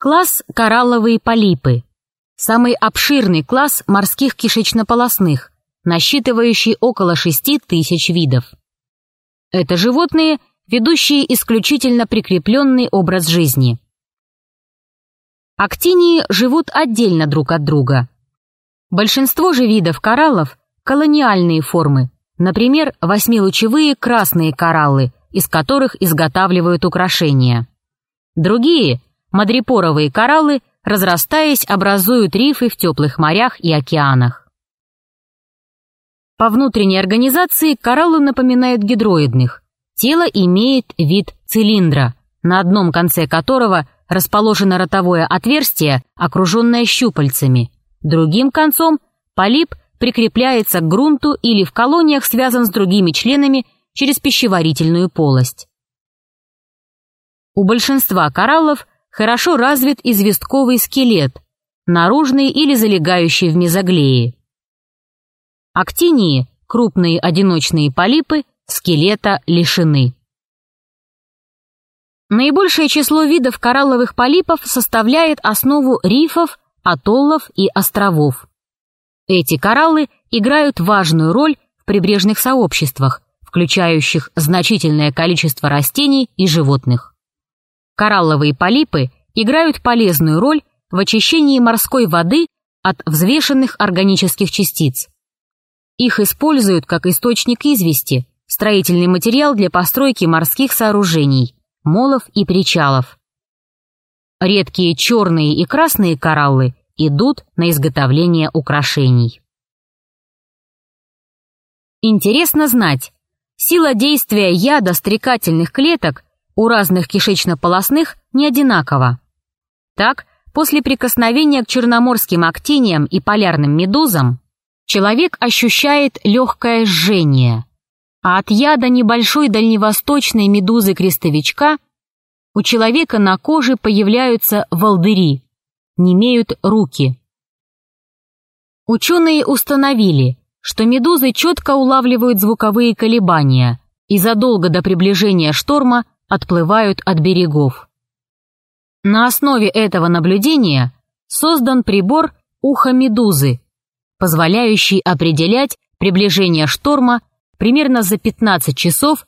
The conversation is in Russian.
Класс коралловые полипы. Самый обширный класс морских кишечнополосных, насчитывающий около 6 тысяч видов. Это животные, ведущие исключительно прикрепленный образ жизни. Актинии живут отдельно друг от друга. Большинство же видов кораллов – колониальные формы, например, восьмилучевые красные кораллы, из которых изготавливают украшения. Другие – Мадрипоровые кораллы, разрастаясь, образуют рифы в теплых морях и океанах. По внутренней организации кораллы напоминают гидроидных. Тело имеет вид цилиндра, на одном конце которого расположено ротовое отверстие, окруженное щупальцами. Другим концом полип прикрепляется к грунту или в колониях связан с другими членами через пищеварительную полость. У большинства кораллов хорошо развит известковый скелет, наружный или залегающий в мезоглее. Актинии, крупные одиночные полипы, скелета лишены. Наибольшее число видов коралловых полипов составляет основу рифов, атоллов и островов. Эти кораллы играют важную роль в прибрежных сообществах, включающих значительное количество растений и животных. Коралловые полипы играют полезную роль в очищении морской воды от взвешенных органических частиц. Их используют как источник извести, строительный материал для постройки морских сооружений, молов и причалов. Редкие черные и красные кораллы идут на изготовление украшений. Интересно знать, сила действия яда стрекательных клеток у разных кишечно-полосных не одинаково. Так, после прикосновения к черноморским актиниям и полярным медузам человек ощущает легкое жжение, а от яда небольшой дальневосточной медузы-крестовичка у человека на коже появляются волдыри, немеют руки. Ученые установили, что медузы четко улавливают звуковые колебания и задолго до приближения шторма отплывают от берегов. На основе этого наблюдения создан прибор уха медузы, позволяющий определять приближение шторма примерно за 15 часов